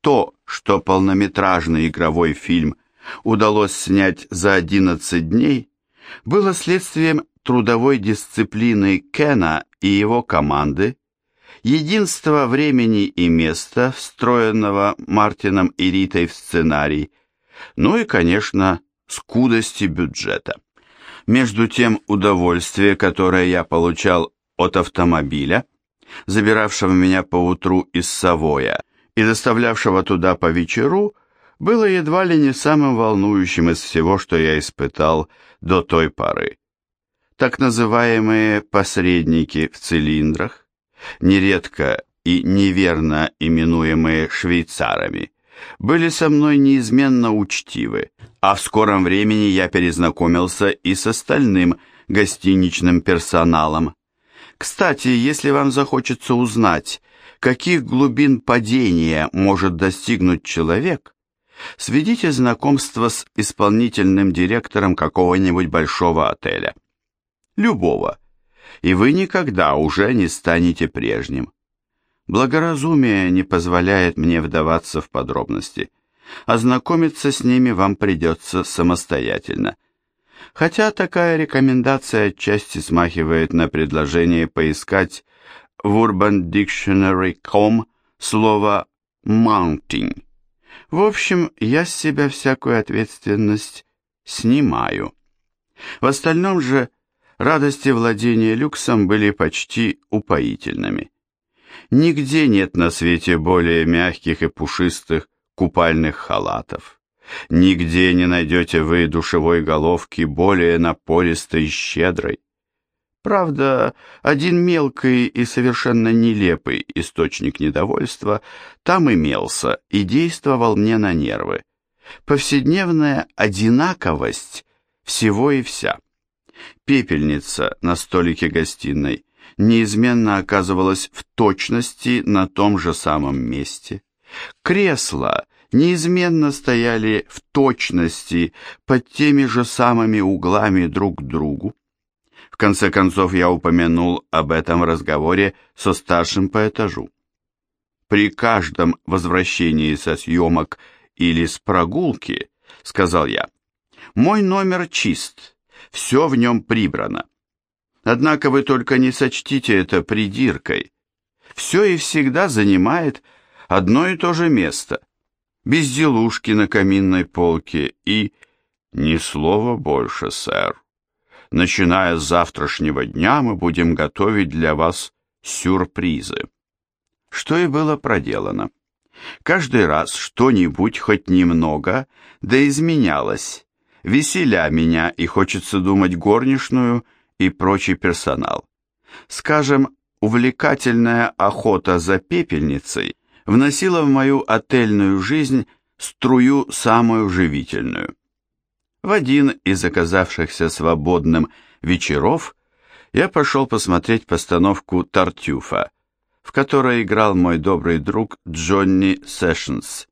То, что полнометражный игровой фильм удалось снять за 11 дней, было следствием трудовой дисциплины Кена и его команды, единства времени и места, встроенного Мартином и Ритой в сценарий, ну и, конечно, скудости бюджета. Между тем удовольствие, которое я получал от автомобиля, забиравшего меня по утру из Савоя и доставлявшего туда по вечеру, было едва ли не самым волнующим из всего, что я испытал до той поры. Так называемые посредники в цилиндрах, нередко и неверно именуемые швейцарами, были со мной неизменно учтивы, а в скором времени я перезнакомился и с остальным гостиничным персоналом. Кстати, если вам захочется узнать, каких глубин падения может достигнуть человек, сведите знакомство с исполнительным директором какого-нибудь большого отеля. Любого. И вы никогда уже не станете прежним. Благоразумие не позволяет мне вдаваться в подробности. Ознакомиться с ними вам придется самостоятельно. Хотя такая рекомендация отчасти смахивает на предложение поискать в UrbanDictionary.com слово «mounting». В общем, я с себя всякую ответственность снимаю. В остальном же радости владения люксом были почти упоительными. Нигде нет на свете более мягких и пушистых купальных халатов. Нигде не найдете вы душевой головки более напористой и щедрой. Правда, один мелкий и совершенно нелепый источник недовольства там имелся и действовал мне на нервы. Повседневная одинаковость всего и вся. Пепельница на столике гостиной неизменно оказывалась в точности на том же самом месте. Кресла неизменно стояли в точности под теми же самыми углами друг к другу. Конце концов я упомянул об этом разговоре со старшим по этажу. При каждом возвращении со съемок или с прогулки, сказал я, мой номер чист, все в нем прибрано. Однако вы только не сочтите это придиркой. Все и всегда занимает одно и то же место. Безделушки на каминной полке и... Ни слова больше, сэр. Начиная с завтрашнего дня мы будем готовить для вас сюрпризы. Что и было проделано. Каждый раз что-нибудь хоть немного, да изменялось, веселя меня и хочется думать горничную – и прочий персонал. Скажем, увлекательная охота за пепельницей вносила в мою отельную жизнь струю самую живительную. В один из оказавшихся свободным вечеров я пошел посмотреть постановку «Тартюфа», в которой играл мой добрый друг Джонни Сэшнс.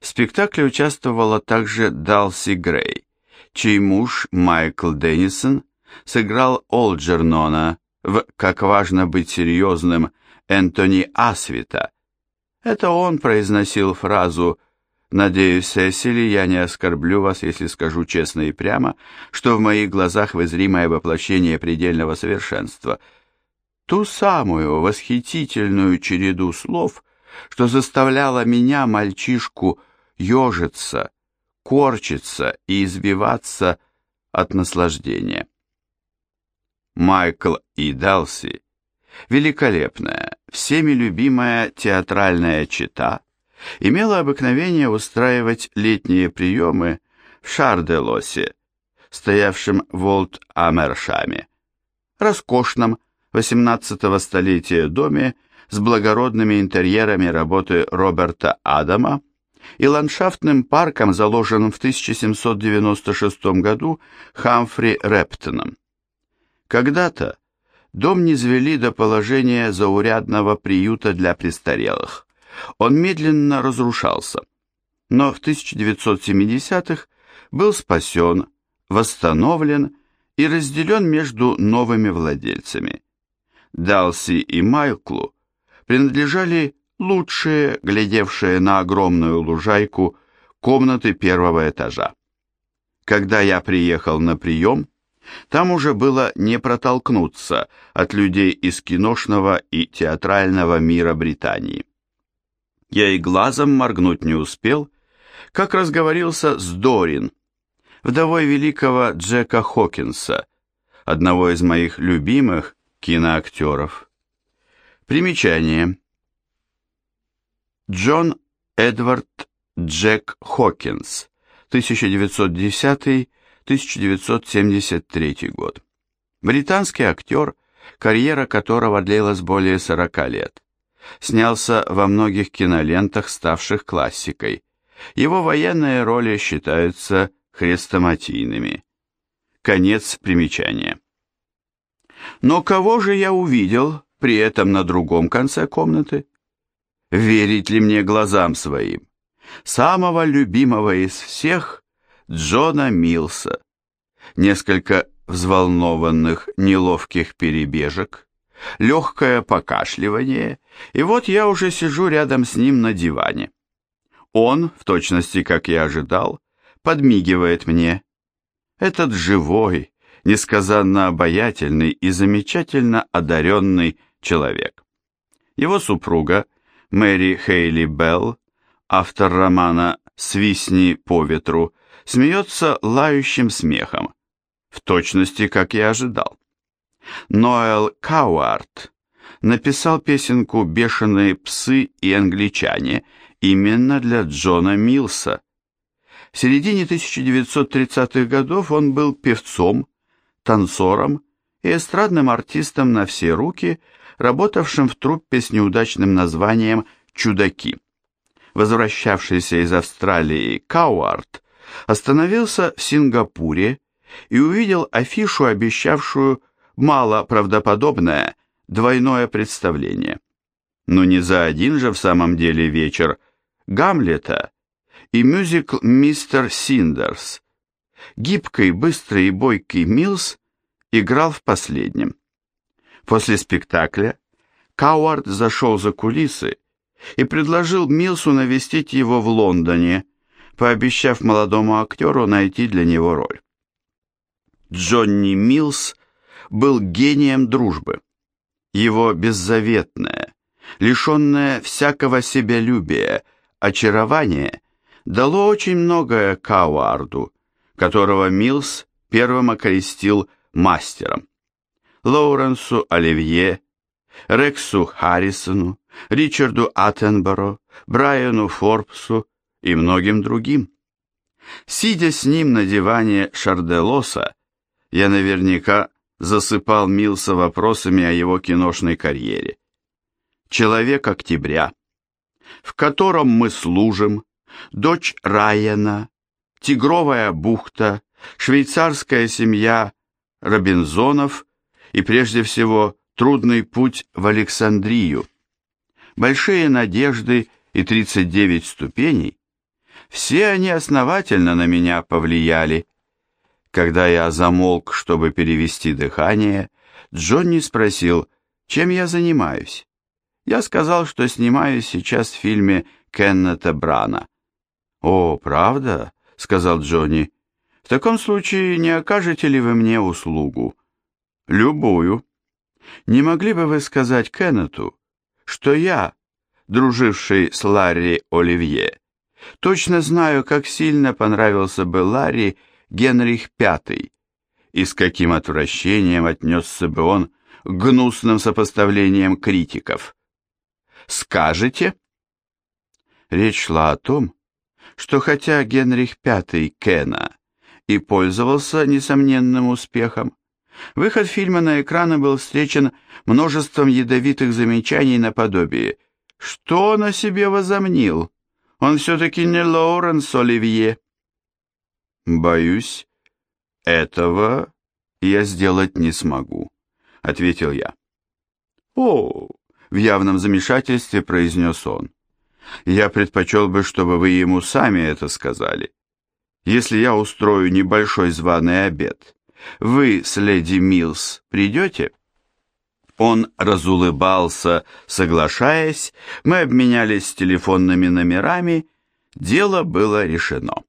В спектакле участвовала также Далси Грей, чей муж Майкл Деннисон сыграл Олджернона в «Как важно быть серьезным» Энтони Асвита. Это он произносил фразу «Надеюсь, Сесили, я не оскорблю вас, если скажу честно и прямо, что в моих глазах вы зримое воплощение предельного совершенства». Ту самую восхитительную череду слов, что заставляла меня, мальчишку, ежиться, корчиться и избиваться от наслаждения. Майкл и Далси, великолепная, всеми любимая театральная чита, имела обыкновение устраивать летние приемы в Шарделосе, стоявшем в Олд-Амершаме, роскошном 18-го столетия доме с благородными интерьерами работы Роберта Адама и ландшафтным парком, заложенным в 1796 году Хамфри Рептоном. Когда-то дом низвели до положения заурядного приюта для престарелых. Он медленно разрушался, но в 1970-х был спасен, восстановлен и разделен между новыми владельцами. Далси и Майклу принадлежали лучшие, глядевшие на огромную лужайку, комнаты первого этажа. Когда я приехал на прием, там уже было не протолкнуться от людей из киношного и театрального мира Британии. Я и глазом моргнуть не успел, как разговорился с Дорин, вдовой великого Джека Хокинса, одного из моих любимых киноактеров. Примечание. Джон Эдвард Джек Хокинс, 1910-1973 год. Британский актер, карьера которого длилась более 40 лет. Снялся во многих кинолентах, ставших классикой. Его военные роли считаются хрестоматийными. Конец примечания. Но кого же я увидел при этом на другом конце комнаты? Верить ли мне глазам своим? Самого любимого из всех Джона Милса. Несколько взволнованных, неловких перебежек, легкое покашливание, и вот я уже сижу рядом с ним на диване. Он, в точности, как я ожидал, подмигивает мне. Этот живой, несказанно обаятельный и замечательно одаренный человек. Его супруга, Мэри Хейли Белл, автор романа «Свистни по ветру», смеется лающим смехом, в точности, как я ожидал. Ноэл Кауарт написал песенку «Бешеные псы и англичане» именно для Джона Милса. В середине 1930-х годов он был певцом, танцором и эстрадным артистом на все руки, работавшим в труппе с неудачным названием «Чудаки». Возвращавшийся из Австралии Кауарт остановился в Сингапуре и увидел афишу, обещавшую мало правдоподобное двойное представление. Но не за один же в самом деле вечер Гамлета и мюзикл «Мистер Синдерс», Гибкий, быстрый и бойкий Милс играл в последнем. После спектакля Кауард зашел за кулисы и предложил Милсу навестить его в Лондоне, пообещав молодому актеру найти для него роль. Джонни Милс был гением дружбы. Его беззаветное, лишенное всякого себялюбия, очарование дало очень многое Кауарду, которого Милс первым окрестил мастером. Лоуренсу Оливье, Рексу Харрисону, Ричарду Аттенборо, Брайану Форбсу и многим другим. Сидя с ним на диване Шарделоса, я наверняка засыпал Милса вопросами о его киношной карьере. «Человек октября», в котором мы служим, дочь Райана, Тигровая бухта, швейцарская семья Робинзонов и прежде всего трудный путь в Александрию. Большие надежды и 39 ступеней, все они основательно на меня повлияли. Когда я замолк, чтобы перевести дыхание, Джонни спросил, чем я занимаюсь. Я сказал, что снимаюсь сейчас в фильме Кеннета Брана. «О, правда?» — сказал Джонни. «В таком случае не окажете ли вы мне услугу?» «Любую. Не могли бы вы сказать Кеннету, что я, друживший с Ларри Оливье, точно знаю, как сильно понравился бы Ларри Генрих V, и с каким отвращением отнесся бы он к гнусным сопоставлениям критиков. Скажете?» Речь шла о том, что хотя Генрих V Кена и пользовался несомненным успехом, выход фильма на экраны был встречен множеством ядовитых замечаний наподобие «Что он о себе возомнил? Он все-таки не Лоуренс Оливье». «Боюсь, этого я сделать не смогу», — ответил я. «О!» — в явном замешательстве произнес он. Я предпочел бы, чтобы вы ему сами это сказали. Если я устрою небольшой званый обед, вы с леди Милс придете?» Он разулыбался, соглашаясь, мы обменялись телефонными номерами, дело было решено.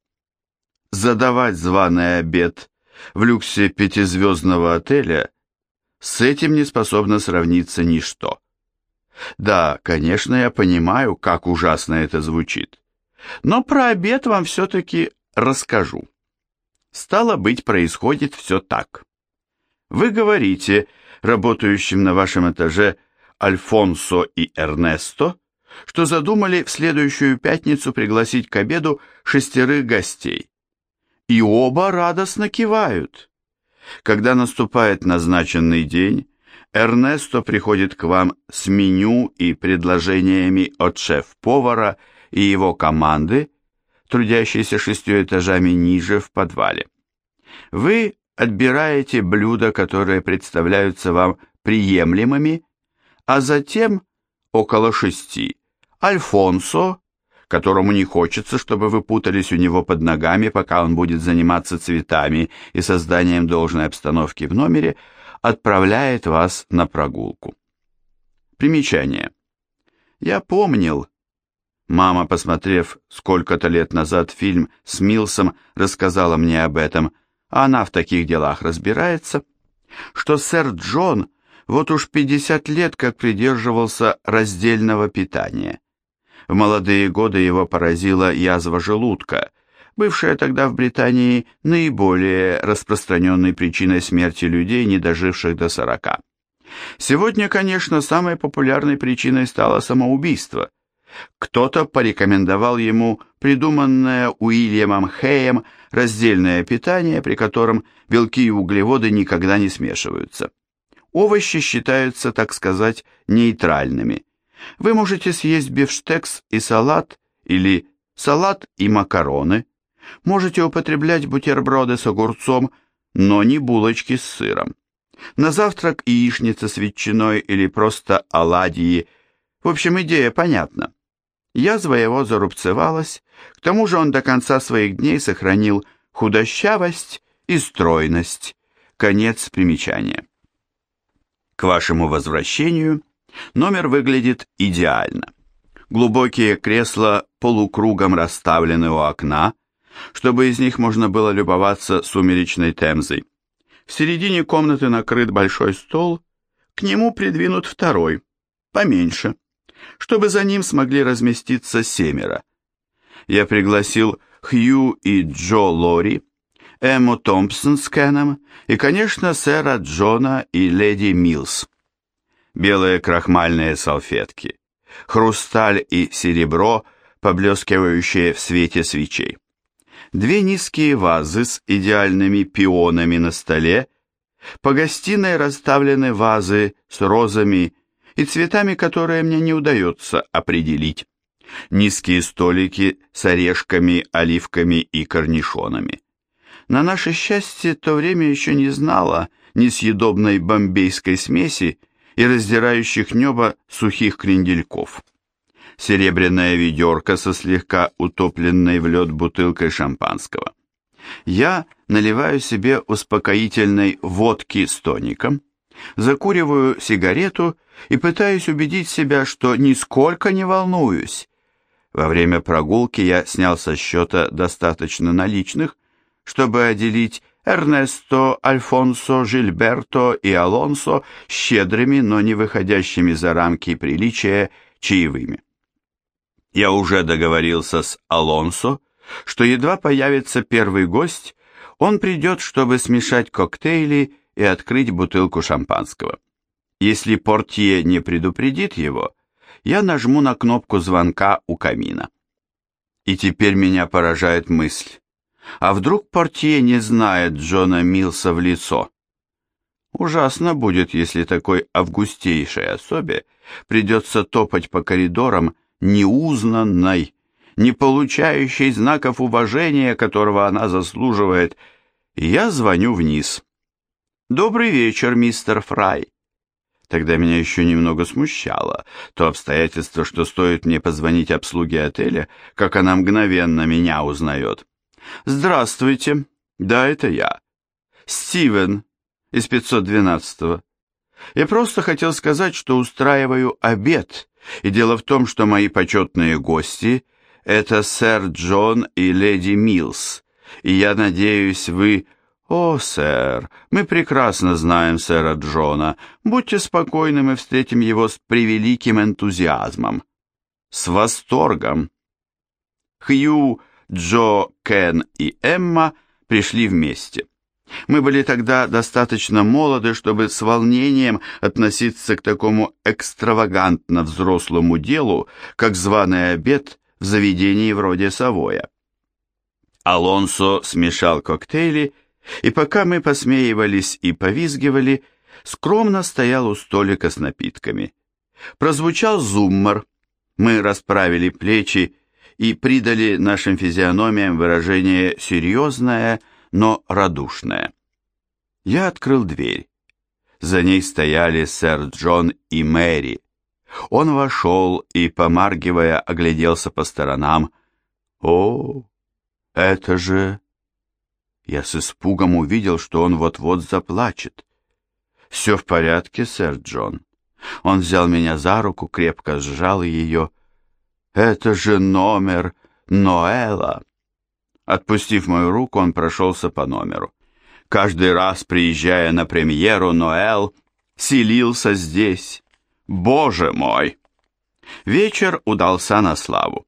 Задавать званый обед в люксе пятизвездного отеля с этим не способно сравниться ничто. Да, конечно, я понимаю, как ужасно это звучит, но про обед вам все-таки расскажу. Стало быть, происходит все так. Вы говорите работающим на вашем этаже Альфонсо и Эрнесто, что задумали в следующую пятницу пригласить к обеду шестерых гостей. И оба радостно кивают. Когда наступает назначенный день, Эрнесто приходит к вам с меню и предложениями от шеф-повара и его команды, трудящейся шестью этажами ниже в подвале. Вы отбираете блюда, которые представляются вам приемлемыми, а затем, около шести, Альфонсо, которому не хочется, чтобы вы путались у него под ногами, пока он будет заниматься цветами и созданием должной обстановки в номере, отправляет вас на прогулку. Примечание. Я помнил, мама, посмотрев сколько-то лет назад фильм с Милсом, рассказала мне об этом – а она в таких делах разбирается, что сэр Джон вот уж 50 лет как придерживался раздельного питания. В молодые годы его поразила язва желудка, бывшая тогда в Британии наиболее распространенной причиной смерти людей, не доживших до 40. Сегодня, конечно, самой популярной причиной стало самоубийство. Кто-то порекомендовал ему придуманное Уильямом Хэем раздельное питание, при котором белки и углеводы никогда не смешиваются. Овощи считаются, так сказать, нейтральными. Вы можете съесть бифштекс и салат или салат и макароны. Можете употреблять бутерброды с огурцом, но не булочки с сыром. На завтрак яичница с ветчиной или просто оладьи. В общем, идея понятна. Язва его зарубцевалась, к тому же он до конца своих дней сохранил худощавость и стройность. Конец примечания. К вашему возвращению номер выглядит идеально. Глубокие кресла полукругом расставлены у окна, чтобы из них можно было любоваться сумеречной темзой. В середине комнаты накрыт большой стол, к нему придвинут второй, поменьше чтобы за ним смогли разместиться семеро. Я пригласил Хью и Джо Лори, Эмму Томпсон с Кеном и, конечно, сэра Джона и леди Милс. Белые крахмальные салфетки, хрусталь и серебро, поблескивающие в свете свечей. Две низкие вазы с идеальными пионами на столе, по гостиной расставлены вазы с розами и цветами, которые мне не удается определить. Низкие столики с орешками, оливками и корнишонами. На наше счастье, то время еще не знало несъедобной бомбейской смеси и раздирающих небо сухих крендельков. Серебряная ведерко со слегка утопленной в лед бутылкой шампанского. Я наливаю себе успокоительной водки с тоником, закуриваю сигарету и пытаюсь убедить себя, что нисколько не волнуюсь. Во время прогулки я снял со счета достаточно наличных, чтобы отделить Эрнесто, Альфонсо, Жильберто и Алонсо щедрыми, но не выходящими за рамки приличия чаевыми. Я уже договорился с Алонсо, что едва появится первый гость, он придет, чтобы смешать коктейли и открыть бутылку шампанского. Если портье не предупредит его, я нажму на кнопку звонка у камина. И теперь меня поражает мысль. А вдруг портье не знает Джона Милса в лицо? Ужасно будет, если такой августейшей особе придется топать по коридорам неузнанной, не получающей знаков уважения, которого она заслуживает. я звоню вниз. «Добрый вечер, мистер Фрай». Тогда меня еще немного смущало то обстоятельство, что стоит мне позвонить обслуге отеля, как она мгновенно меня узнает. «Здравствуйте. Да, это я. Стивен из 512-го. Я просто хотел сказать, что устраиваю обед, и дело в том, что мои почетные гости — это сэр Джон и леди Милс, и я надеюсь, вы... «О, сэр, мы прекрасно знаем сэра Джона. Будьте спокойны, мы встретим его с превеликим энтузиазмом». «С восторгом». Хью, Джо, Кен и Эмма пришли вместе. Мы были тогда достаточно молоды, чтобы с волнением относиться к такому экстравагантно взрослому делу, как званый обед в заведении вроде Савоя. Алонсо смешал коктейли и пока мы посмеивались и повизгивали, скромно стоял у столика с напитками. Прозвучал зуммер, мы расправили плечи и придали нашим физиономиям выражение серьезное, но радушное. Я открыл дверь. За ней стояли сэр Джон и Мэри. Он вошел и, помаргивая, огляделся по сторонам. «О, это же я с испугом увидел, что он вот-вот заплачет. «Все в порядке, сэр Джон». Он взял меня за руку, крепко сжал ее. «Это же номер Ноэла!» Отпустив мою руку, он прошелся по номеру. Каждый раз, приезжая на премьеру, Ноэл селился здесь. Боже мой! Вечер удался на славу.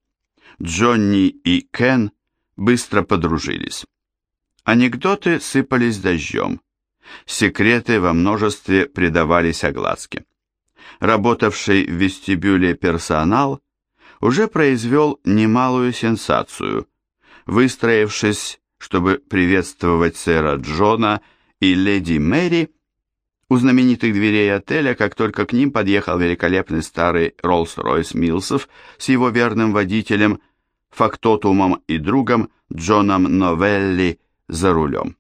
Джонни и Кен быстро подружились. Анекдоты сыпались дождем. Секреты во множестве предавались огласке. Работавший в вестибюле персонал уже произвел немалую сенсацию, выстроившись, чтобы приветствовать сэра Джона и леди Мэри, у знаменитых дверей отеля, как только к ним подъехал великолепный старый Роллс-Ройс Милсов с его верным водителем, фактотумом и другом Джоном Новелли за рулем.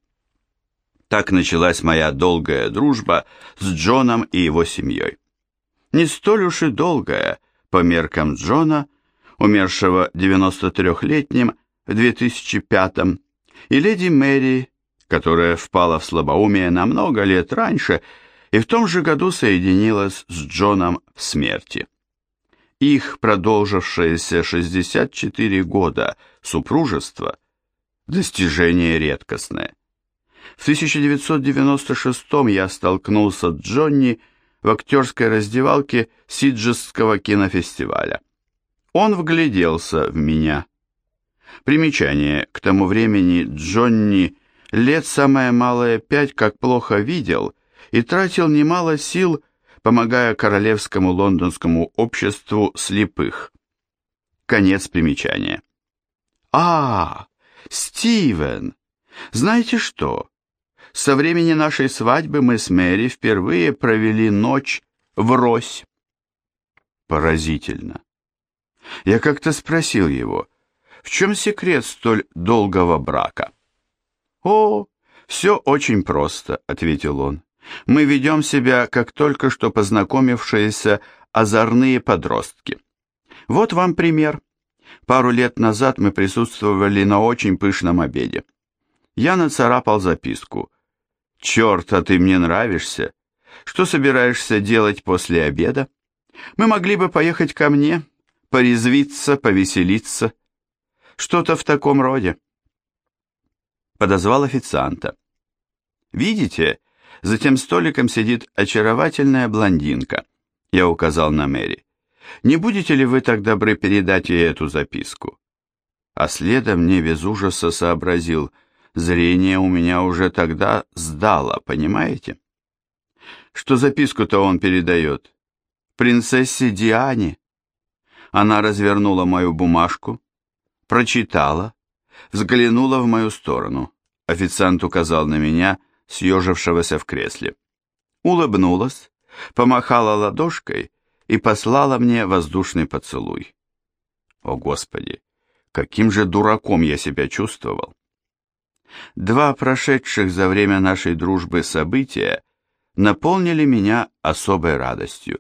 Так началась моя долгая дружба с Джоном и его семьей. Не столь уж и долгая, по меркам Джона, умершего 93-летним в 2005-м, и леди Мэри, которая впала в слабоумие на много лет раньше и в том же году соединилась с Джоном в смерти. Их продолжившееся 64 года супружество достижение редкостное. В 1996 я столкнулся с Джонни в актерской раздевалке Сиджесского кинофестиваля. Он вгляделся в меня. Примечание, к тому времени Джонни лет самое малое пять как плохо видел и тратил немало сил, помогая Королевскому лондонскому обществу слепых. Конец примечания. А, Стивен, знаете что? Со времени нашей свадьбы мы с Мэри впервые провели ночь врозь. Поразительно. Я как-то спросил его, в чем секрет столь долгого брака? О, все очень просто, ответил он. Мы ведем себя, как только что познакомившиеся озорные подростки. Вот вам пример. Пару лет назад мы присутствовали на очень пышном обеде. Я нацарапал записку. «Черт, а ты мне нравишься. Что собираешься делать после обеда? Мы могли бы поехать ко мне, порезвиться, повеселиться. Что-то в таком роде». Подозвал официанта. «Видите, за тем столиком сидит очаровательная блондинка», я указал на Мэри. Не будете ли вы так добры передать ей эту записку? А следом мне без ужаса сообразил, зрение у меня уже тогда сдало, понимаете? Что записку-то он передает? Принцессе Диане. Она развернула мою бумажку, прочитала, взглянула в мою сторону. Официант указал на меня, съежившегося в кресле. Улыбнулась, помахала ладошкой и послала мне воздушный поцелуй. О, Господи, каким же дураком я себя чувствовал! Два прошедших за время нашей дружбы события наполнили меня особой радостью.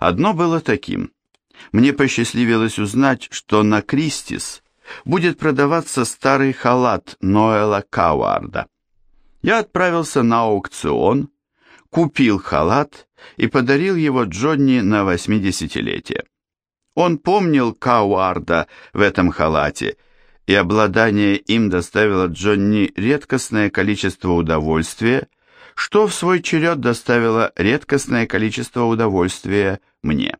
Одно было таким. Мне посчастливилось узнать, что на Кристис будет продаваться старый халат Ноэла Кауарда. Я отправился на аукцион, купил халат и подарил его Джонни на восьмидесятилетие. Он помнил Кауарда в этом халате, и обладание им доставило Джонни редкостное количество удовольствия, что в свой черед доставило редкостное количество удовольствия мне.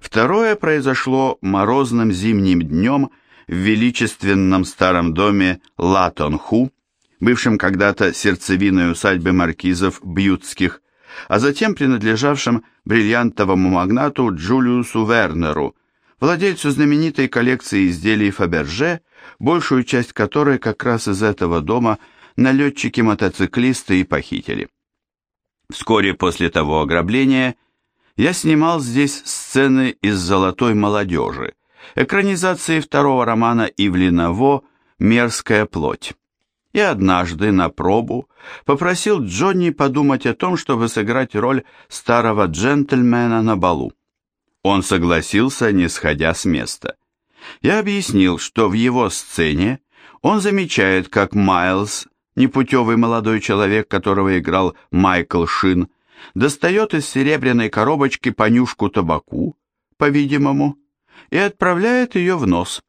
Второе произошло морозным зимним днем в величественном старом доме Латонху, бывшем когда-то сердцевиной усадьбы маркизов Бьютских, а затем принадлежавшем бриллиантовому магнату Джулиусу Вернеру, владельцу знаменитой коллекции изделий Фаберже, большую часть которой как раз из этого дома налетчики-мотоциклисты и похитили. Вскоре после того ограбления я снимал здесь сцены из «Золотой молодежи», экранизации второго романа Ивлина Во «Мерзкая плоть» и однажды на пробу попросил Джонни подумать о том, чтобы сыграть роль старого джентльмена на балу. Он согласился, не сходя с места. Я объяснил, что в его сцене он замечает, как Майлз, непутевый молодой человек, которого играл Майкл Шин, достает из серебряной коробочки понюшку табаку, по-видимому, и отправляет ее в нос.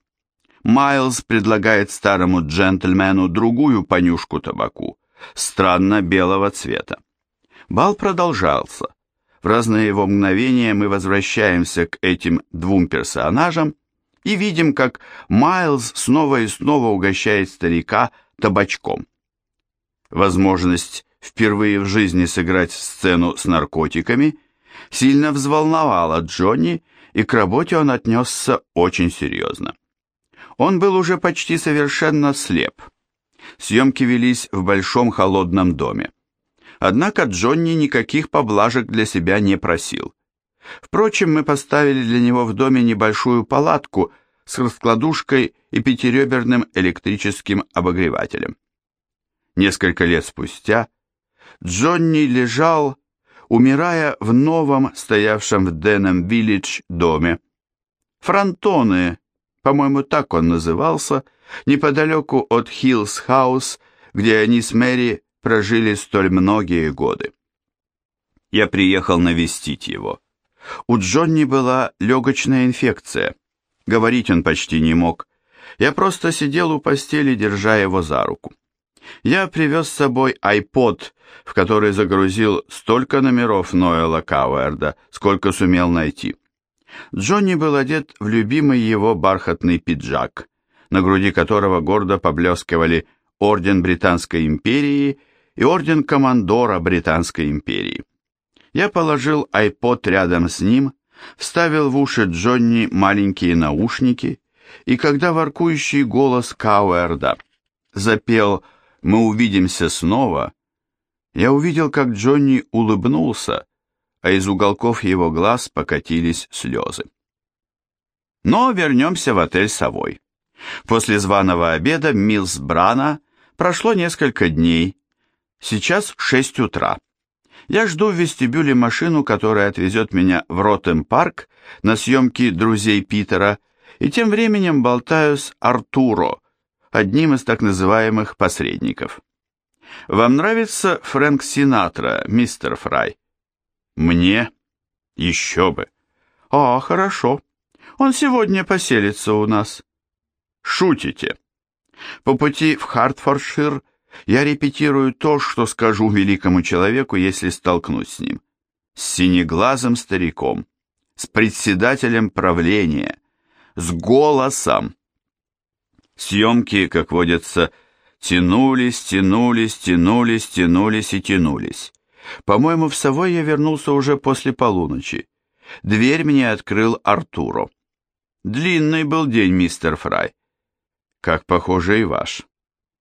Майлз предлагает старому джентльмену другую понюшку табаку, странно белого цвета. Бал продолжался. В разные его мгновения мы возвращаемся к этим двум персонажам и видим, как Майлз снова и снова угощает старика табачком. Возможность впервые в жизни сыграть сцену с наркотиками сильно взволновала Джонни, и к работе он отнесся очень серьезно. Он был уже почти совершенно слеп. Съемки велись в большом холодном доме. Однако Джонни никаких поблажек для себя не просил. Впрочем, мы поставили для него в доме небольшую палатку с раскладушкой и пятиреберным электрическим обогревателем. Несколько лет спустя Джонни лежал, умирая в новом, стоявшем в Денем-Виллидж доме. Фронтоны по-моему, так он назывался, неподалеку от Хиллс-хаус, где они с Мэри прожили столь многие годы. Я приехал навестить его. У Джонни была легочная инфекция. Говорить он почти не мог. Я просто сидел у постели, держа его за руку. Я привез с собой iPod, в который загрузил столько номеров Ноэла Кауэрда, сколько сумел найти. Джонни был одет в любимый его бархатный пиджак, на груди которого гордо поблескивали орден Британской империи и орден командора Британской империи. Я положил айпод рядом с ним, вставил в уши Джонни маленькие наушники, и когда воркующий голос Кауэрда запел «Мы увидимся снова», я увидел, как Джонни улыбнулся, а из уголков его глаз покатились слезы. Но вернемся в отель «Совой». После званого обеда Милс Брана прошло несколько дней. Сейчас 6 утра. Я жду в вестибюле машину, которая отвезет меня в Роттем-парк на съемки «Друзей Питера», и тем временем болтаю с Артуро, одним из так называемых посредников. «Вам нравится Фрэнк Синатра, мистер Фрай?» Мне? Еще бы. А, хорошо. Он сегодня поселится у нас. Шутите. По пути в Хартфордшир я репетирую то, что скажу великому человеку, если столкнусь с ним. С синеглазым стариком, с председателем правления, с голосом. Съемки, как водится, тянулись, тянулись, тянулись, тянулись и тянулись. По-моему, в Совой я вернулся уже после полуночи. Дверь мне открыл Артуро. Длинный был день, мистер Фрай. Как похоже и ваш.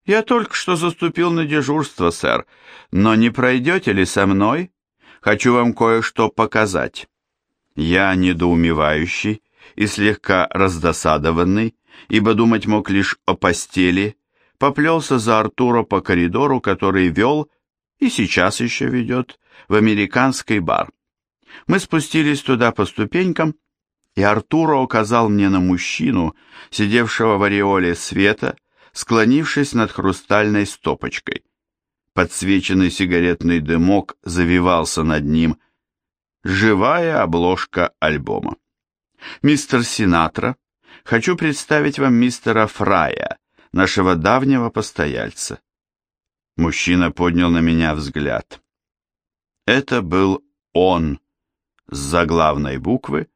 Я только что заступил на дежурство, сэр, но не пройдете ли со мной? Хочу вам кое-что показать. Я недоумевающий и слегка раздосадованный, ибо думать мог лишь о постели, поплелся за Артуро по коридору, который вел и сейчас еще ведет, в американский бар. Мы спустились туда по ступенькам, и Артуро указал мне на мужчину, сидевшего в ореоле света, склонившись над хрустальной стопочкой. подсвеченный сигаретный дымок завивался над ним. Живая обложка альбома. Мистер Синатра, хочу представить вам мистера Фрая, нашего давнего постояльца. Мужчина поднял на меня взгляд. Это был он с заглавной буквы,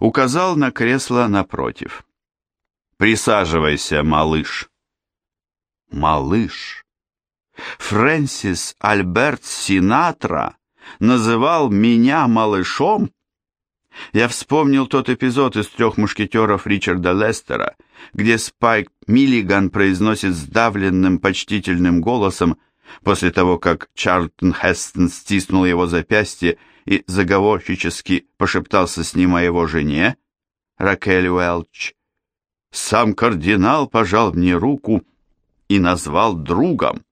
указал на кресло напротив. «Присаживайся, малыш». «Малыш». Фрэнсис Альберт Синатра называл меня малышом? Я вспомнил тот эпизод из «Трех мушкетеров» Ричарда Лестера, где Спайк Миллиган произносит сдавленным, почтительным голосом, после того, как Чарльтон Хестон стиснул его запястье и заговорщически пошептался с ним о его жене, Ракель Уэлч. Сам кардинал пожал мне руку и назвал другом.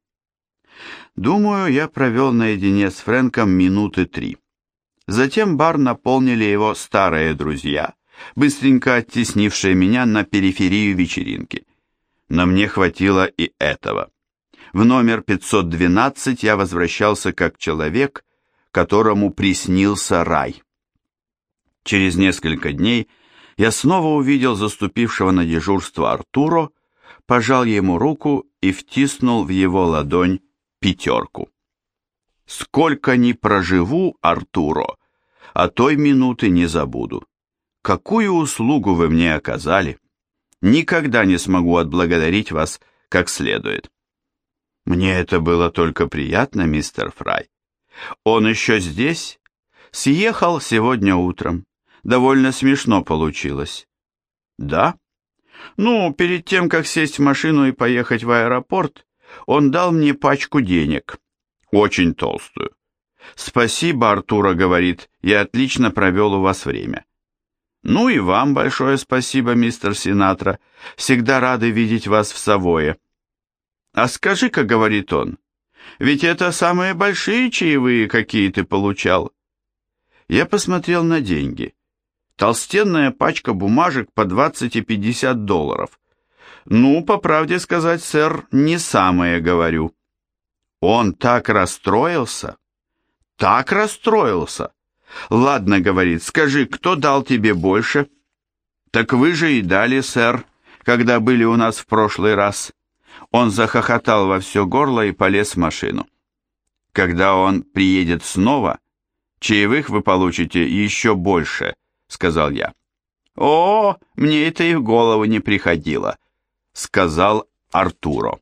Думаю, я провел наедине с Фрэнком минуты три. Затем бар наполнили его старые друзья, быстренько оттеснившие меня на периферию вечеринки. Но мне хватило и этого. В номер 512 я возвращался как человек, которому приснился рай. Через несколько дней я снова увидел заступившего на дежурство Артуро, пожал ему руку и втиснул в его ладонь пятерку. Сколько ни проживу, Артуро, а той минуты не забуду. Какую услугу вы мне оказали? Никогда не смогу отблагодарить вас как следует. Мне это было только приятно, мистер Фрай. Он еще здесь? Съехал сегодня утром. Довольно смешно получилось. Да? Ну, перед тем, как сесть в машину и поехать в аэропорт, он дал мне пачку денег, очень толстую. «Спасибо, Артура, — говорит, — я отлично провел у вас время». «Ну и вам большое спасибо, мистер Синатра, всегда рады видеть вас в Савое». «А скажи-ка, — говорит он, — ведь это самые большие чаевые, какие ты получал». Я посмотрел на деньги. Толстенная пачка бумажек по 20 и 50 долларов. Ну, по правде сказать, сэр, не самое говорю. Он так расстроился, так расстроился. Ладно, говорит, скажи, кто дал тебе больше? Так вы же и дали, сэр, когда были у нас в прошлый раз. Он захохотал во все горло и полез в машину. Когда он приедет снова, чаевых вы получите еще больше, сказал я. О, мне это и в голову не приходило сказал Артуро.